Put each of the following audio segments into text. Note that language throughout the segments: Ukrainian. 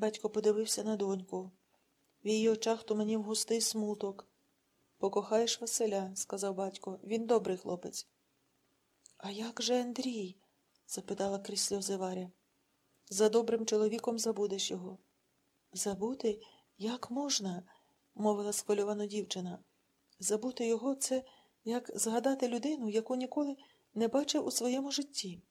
Батько подивився на доньку. В її очах туманів густий смуток. Покохаєш Василя, сказав батько. Він добрий хлопець. А як же Андрій? запитала крізь сльози Варя. За добрим чоловіком забудеш його. Забути? Як можна? мовила схвильована дівчина. Забути його це як згадати людину, яку ніколи не бачив у своєму житті.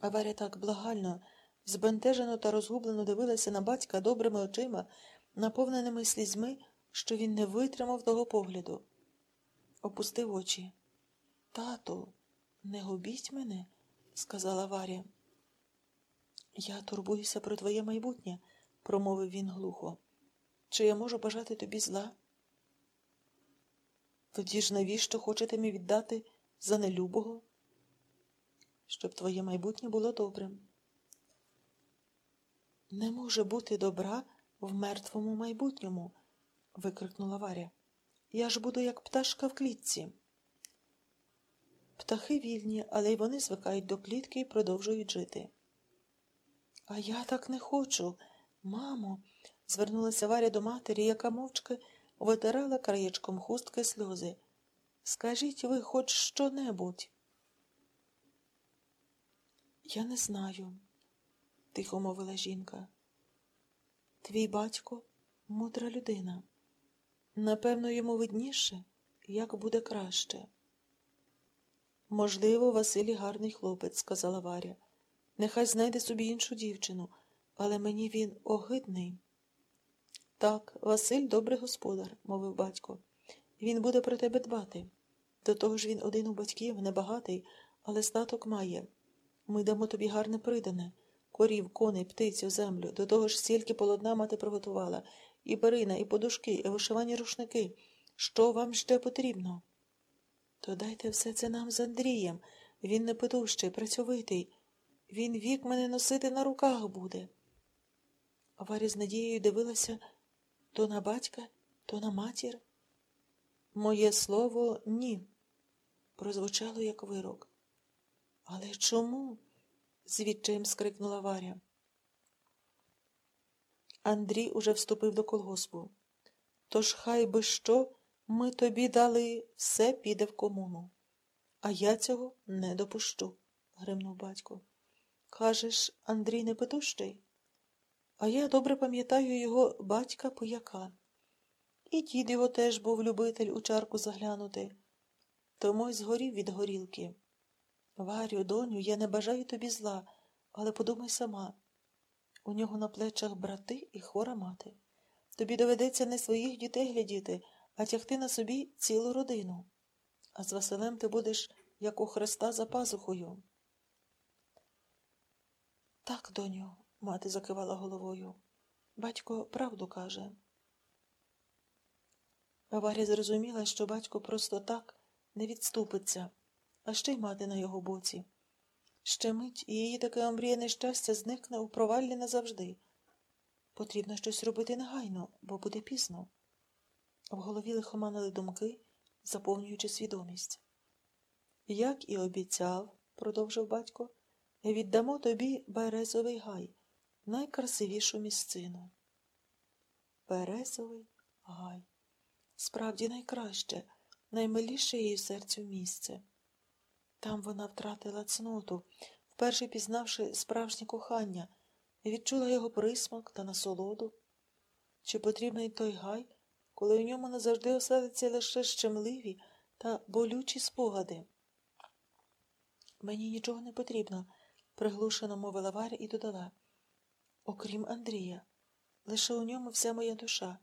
А Варя так благально, збентежено та розгублено дивилася на батька добрими очима, наповненими слізьми, що він не витримав того погляду. Опустив очі. Тату, не губіть мене, сказала Варя. Я турбуюся про твоє майбутнє, промовив він глухо. Чи я можу бажати тобі зла? Тоді ж навіщо хочете мені віддати за нелюбого? Щоб твоє майбутнє було добрим. Не може бути добра в мертвому майбутньому, викрикнула Варя. Я ж буду як пташка в клітці. Птахи вільні, але й вони звикають до клітки і продовжують жити. А я так не хочу, мамо, звернулася Варя до матері, яка мовчки витирала краєчком хустки сльози. Скажіть ви хоч що-небудь. Я не знаю, тихо мовила жінка. Твій батько мудра людина. Напевно, йому видніше, як буде краще. Можливо, Василій гарний хлопець, сказала Варя. Нехай знайде собі іншу дівчину, але мені він огидний. Так, Василь добрий господар, мовив батько. Він буде про тебе дбати. До того ж він один у батьків, небагатий, але статок має. Ми дамо тобі гарне придане корів, коней, птицю, землю. До того ж стільки полотна мати приготувала, і перина, і подушки, і вишивані рушники. Що вам ще потрібно? То дайте все це нам з Андрієм. Він не питущий, працьовитий. Він вік мене носити на руках буде. Варя з надією дивилася то на батька, то на матір. Моє слово ні, прозвучало як вирок. Але чому? Звідчаєм скрикнула Варя. Андрій уже вступив до колгоспу. Тож хай би що ми тобі дали, все піде в комуну. А я цього не допущу, гримнув батько. Кажеш, Андрій не питущий? А я добре пам'ятаю його батька пояка. І дід його теж був любитель у чарку заглянути. Тому й згорів від горілки. Варю, доню, я не бажаю тобі зла, але подумай сама. У нього на плечах брати і хвора мати. Тобі доведеться не своїх дітей глядіти, а тягти на собі цілу родину. А з Василем ти будеш, як у Христа, за пазухою. Так, доню, мати закивала головою. Батько правду каже. Варя зрозуміла, що батько просто так не відступиться, а ще й мати на його боці. Ще мить і її таке омріяне щастя зникне у проваллі назавжди. Потрібно щось робити негайно, бо буде пізно. В голові лихоманили думки, заповнюючи свідомість. Як і обіцяв, продовжив батько, віддамо тобі березовий гай, найкрасивішу місцину. Березовий гай. Справді найкраще, наймиліше її серцю місце. Там вона втратила цноту, вперше пізнавши справжнє кохання, відчула його присмак та насолоду. Чи потрібний той гай, коли у ньому назавжди оселиться лише щемливі та болючі спогади? Мені нічого не потрібно, приглушено мовила Варя і додала. Окрім Андрія, лише у ньому вся моя душа.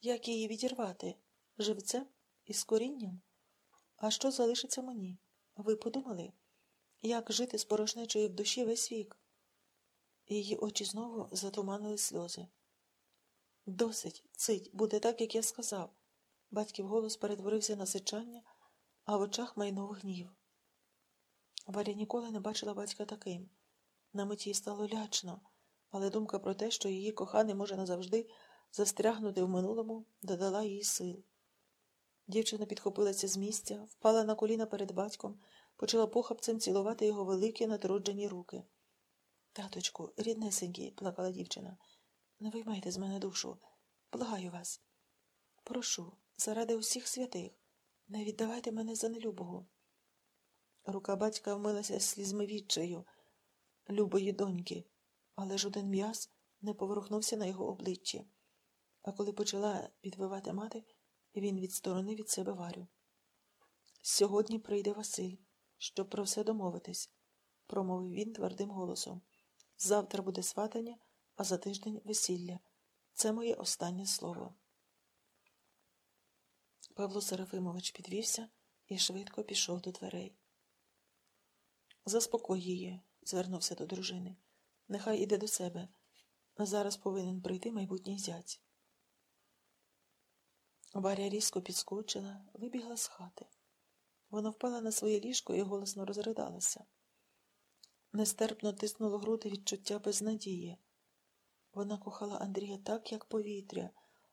Як її відірвати? Живцем із корінням? А що залишиться мені? Ви подумали, як жити з порожнечою в душі весь вік? Її очі знову затуманили сльози. Досить, цить, буде так, як я сказав. Батьків голос перетворився на сичання, а в очах майнув гнів. Варя ніколи не бачила батька таким. На миті стало лячно, але думка про те, що її коханий може назавжди застрягнути в минулому, додала їй сил. Дівчина підхопилася з місця, впала на коліна перед батьком, почала похапцем цілувати його великі надроджені руки. Таточку, ріднесенький, плакала дівчина, не виймайте з мене душу. Благаю вас. Прошу, заради усіх святих, не віддавайте мене за нелюбого. Рука батька вмилася слізьми відчаю любої доньки, але жоден м'яз не поворухнувся на його обличчі. А коли почала підвивати мати, він відсторонив від себе Варю. Сьогодні прийде Василь, щоб про все домовитись, промовив він твердим голосом. Завтра буде сватання, а за тиждень весілля. Це моє останнє слово. Павло Серафимович підвівся і швидко пішов до дверей. Заспокой її, звернувся до дружини. Нехай іде до себе. Зараз повинен прийти майбутній зять. Варя різко підскочила, вибігла з хати. Вона впала на своє ліжко і голосно розридалася. Нестерпно тиснуло груди відчуття безнадії. Вона кохала Андрія так, як повітря,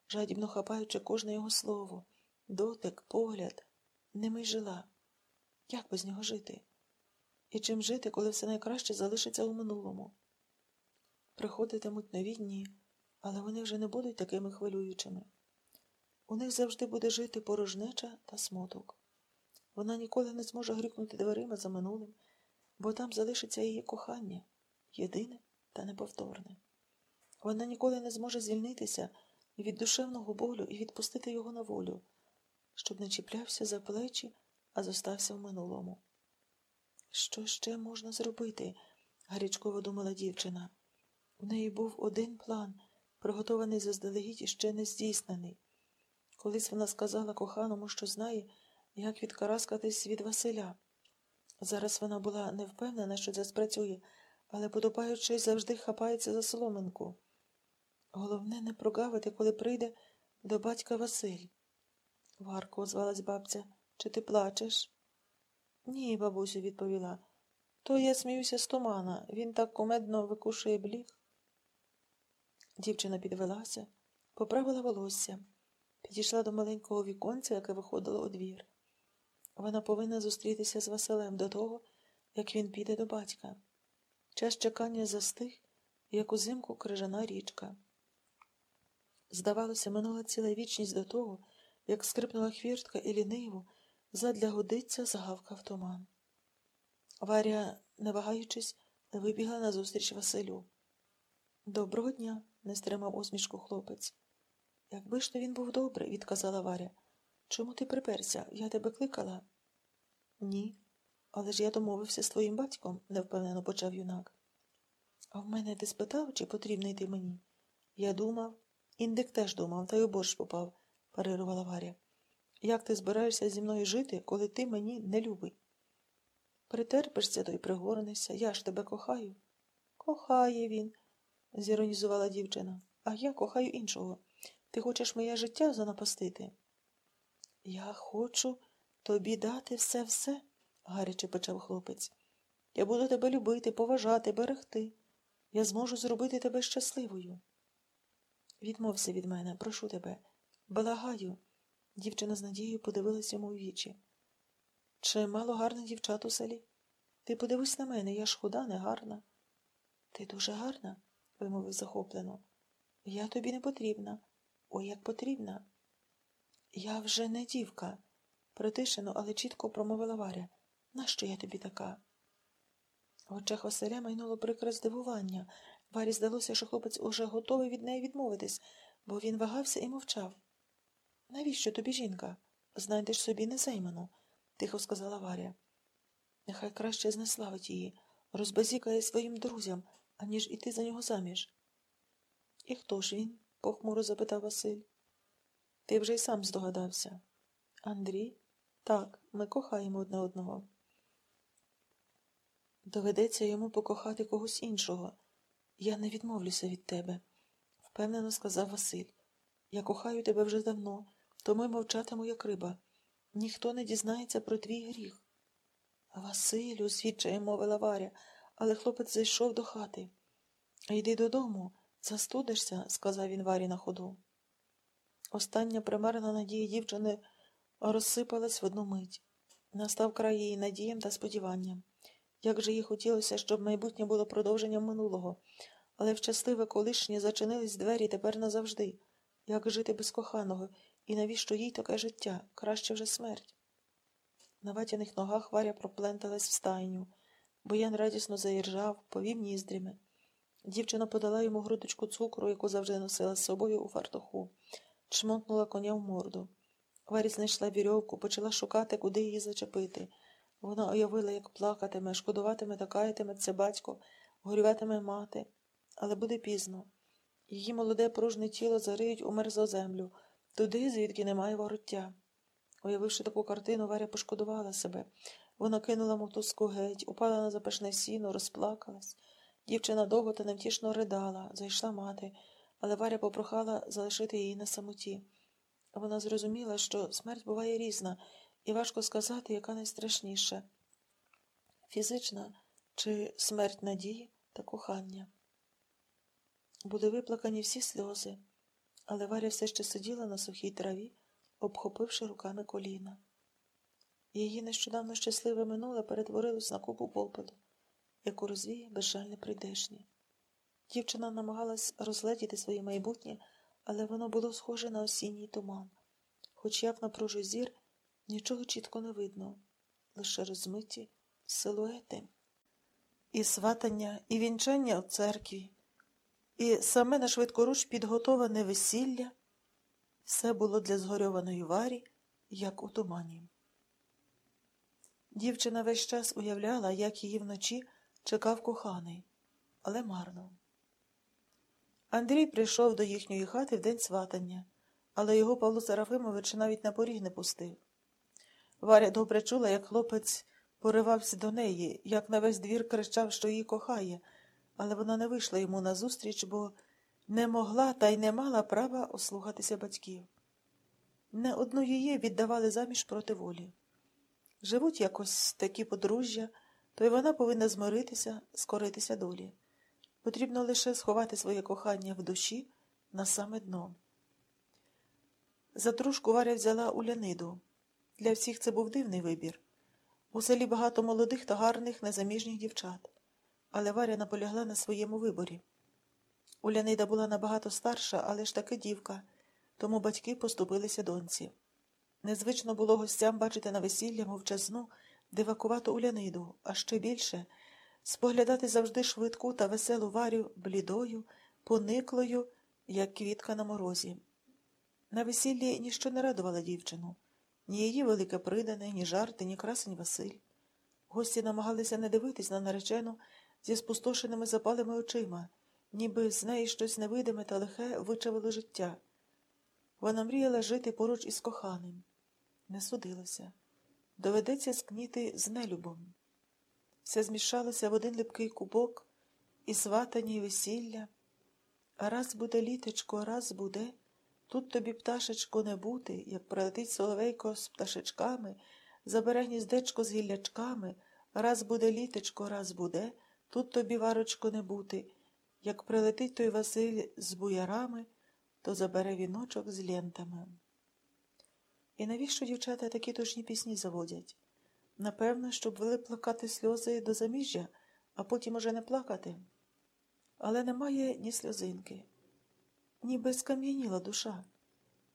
жадібно хапаючи кожне його слово, дотик, погляд, ними жила. Як без нього жити? І чим жити, коли все найкраще залишиться у минулому? Приходитимуть нові дні, але вони вже не будуть такими хвилюючими. У них завжди буде жити порожнеча та смуток. Вона ніколи не зможе грюкнути дверима за минулим, бо там залишиться її кохання єдине та неповторне. Вона ніколи не зможе звільнитися від душевного болю і відпустити його на волю, щоб не чіплявся за плечі, а зостався в минулому. Що ще можна зробити? гарячково думала дівчина. У неї був один план, приготований заздалегідь і ще не здійснений. Колись вона сказала коханому, що знає, як відкараскатись від Василя. Зараз вона була не впевнена, що це спрацює, але, подобаючись, завжди хапається за соломинку. Головне, не прогавити, коли прийде до батька Василь. Варко, озвалась бабця, чи ти плачеш? Ні, бабусю, відповіла. То я сміюся з тумана. Він так кумедно викушує бліг. Дівчина підвелася, поправила волосся, підійшла до маленького віконця, яке виходило у двір. Вона повинна зустрітися з Василем до того, як він піде до батька. Час чекання застиг, як узимку крижана річка. Здавалося, минула ціла вічність до того, як скрипнула хвіртка і ліниво, задля годиця загавкав туман. Варя, не вагаючись, вибігла назустріч Василю. Доброго дня, не стримав усмішку хлопець. Якби ж то він був добрий, відказала Варя. Чому ти приперся? Я тебе кликала? Ні. Але ж я домовився з твоїм батьком, невпевнено почав юнак. А в мене ти спитав, чи потрібно йти мені? Я думав, індик теж думав, та й у борщ попав, парирувала Варя. Як ти збираєшся зі мною жити, коли ти мені не любий? Притерпишся, то й пригорнешся, я ж тебе кохаю. Кохає він, зіронізувала дівчина, а я кохаю іншого. Ти хочеш моє життя занапастити? Я хочу тобі дати все все, гаряче почав хлопець. Я буду тебе любити, поважати, берегти. Я зможу зробити тебе щасливою. Відмовся від мене, прошу тебе, благаю. Дівчина з надією подивилась йому в вічі. Чи мало гарних дівчат у селі? Ти подивись на мене, я ж худа, не гарна. Ти дуже гарна, вимовив захоплено. Я тобі не потрібна. Ой, як потрібна. Я вже не дівка, притишено, але чітко промовила Варя. Нащо я тобі така? В очах Василя майнуло прикре здивування. Варі здалося, що хлопець уже готовий від неї відмовитись, бо він вагався і мовчав. Навіщо тобі жінка? Знайдеш собі незайману, тихо сказала Варя. Нехай краще знеславить її, розбазікає своїм друзям, аніж іти за нього заміж. І хто ж він? Похмуро запитав Василь. Ти вже й сам здогадався. Андрій? Так, ми кохаємо одне одного. Доведеться йому покохати когось іншого. Я не відмовлюся від тебе, впевнено сказав Василь. Я кохаю тебе вже давно, тому й мовчатиму, як риба. Ніхто не дізнається про твій гріх. Василю, звідчає мовила Варя, але хлопець зайшов до хати. Йди додому, застудишся, сказав він Варі на ходу. Остання примарна надія дівчини розсипалась в одну мить. Настав край її надіям та сподіванням. Як же їй хотілося, щоб майбутнє було продовженням минулого, але в щасливе колишнє зачинились двері тепер назавжди. Як жити без коханого, і навіщо їй таке життя? Краще вже смерть. На ватяних ногах Варя пропленталась в стайню. Боян радісно заіржав, повів ніздрями. Дівчина подала йому грудочку цукру, яку завжди носила з собою у фартуху, чмокнула коня в морду. Варі знайшла вірьовку, почала шукати, куди її зачепити. Вона уявила, як плакатиме, шкодуватиме та каятиметься батько, горюватиме мати. Але буде пізно. Її молоде пружне тіло зариють у мерзлу землю, туди, звідки немає вороття. Уявивши таку картину, Варя пошкодувала себе. Вона кинула мотузку геть, упала на запашне сіно, розплакалась. Дівчина довго та невтішно ридала, зайшла мати, але Варя попрохала залишити її на самоті. Вона зрозуміла, що смерть буває різна, і важко сказати, яка найстрашніша фізична чи смерть надії та кохання. Були виплакані всі сльози, але Варя все ще сиділа на сухій траві, обхопивши руками коліна. Її нещодавно щасливе минуле перетворилось на купу попелу, яку розвіє безжальне прийдешнє. Дівчина намагалась розгледіти своє майбутнє, але воно було схоже на осінній туман. Хоч як напружу зір, нічого чітко не видно, лише розмиті силуети. І сватання, і вінчання у церкві, і саме на швидкоруч підготоване весілля все було для згорьованої варі, як у тумані. Дівчина весь час уявляла, як її вночі чекав коханий, але марно. Андрій прийшов до їхньої хати в день сватання, але його Павло Серафимович навіть на поріг не пустив. Варя добре чула, як хлопець поривався до неї, як на весь двір кричав, що її кохає, але вона не вийшла йому назустріч, бо не могла та й не мала права ослухатися батьків. Не одну її віддавали заміж проти волі. Живуть якось такі подружжя, то й вона повинна змиритися, скоритися долі. Потрібно лише сховати своє кохання в душі на саме дно. За дружку Варя взяла Уляниду. Для всіх це був дивний вибір. У селі багато молодих та гарних незаміжніх дівчат, але Варя наполягла на своєму виборі. Улянида була набагато старша, але ж таки дівка, тому батьки поступилися доньці. Незвично було гостям бачити на весілля мовчазну, дивакувату Уляниду, а ще більше споглядати завжди швидку та веселу варю блідою, пониклою, як квітка на морозі. На весіллі ніщо не радувало дівчину ні її велике придане, ні жарти, ні красень Василь. Гості намагалися не дивитись на наречену зі спустошеними запалими очима, ніби з неї щось невидиме та лихе вичавило життя. Вона мріяла жити поруч із коханим. Не судилося. Доведеться скніти з нелюбом. Все змішалося в один липкий кубок, і сватані, і весілля. А раз буде літечко, а раз буде. Тут тобі, пташечко, не бути, як прилетить соловейко з пташечками, забере гніздечко з гіллячками, раз буде літечко, раз буде, тут тобі, варочко, не бути, як прилетить той Василь з буярами, то забере віночок з лентами. І навіщо дівчата такі точні пісні заводять? Напевно, щоб вели плакати сльози до заміжжя, а потім уже не плакати. Але немає ні сльозинки ніби скам'яніла душа,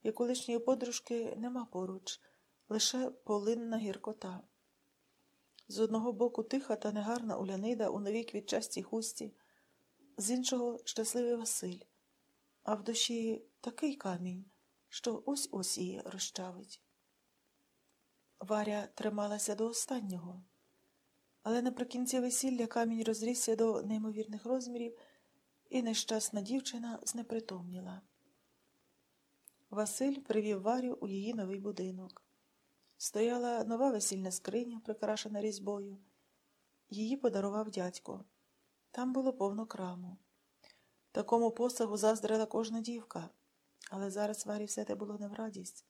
і колишньої подружки нема поруч, лише полинна гіркота. З одного боку тиха та негарна Улянида у новій квітчастій хусті, з іншого щасливий Василь, а в душі такий камінь, що ось ось її розчавить. Варя трималася до останнього, але наприкінці весілля камінь розрісся до неймовірних розмірів і нещасна дівчина знепритомніла. Василь привів Варю у її новий будинок. Стояла нова весільна скриня, прикрашена різьбою. Її подарував дядько. Там було повно краму. Такому посагу заздрила кожна дівка, але зараз Варі все те було не в радість.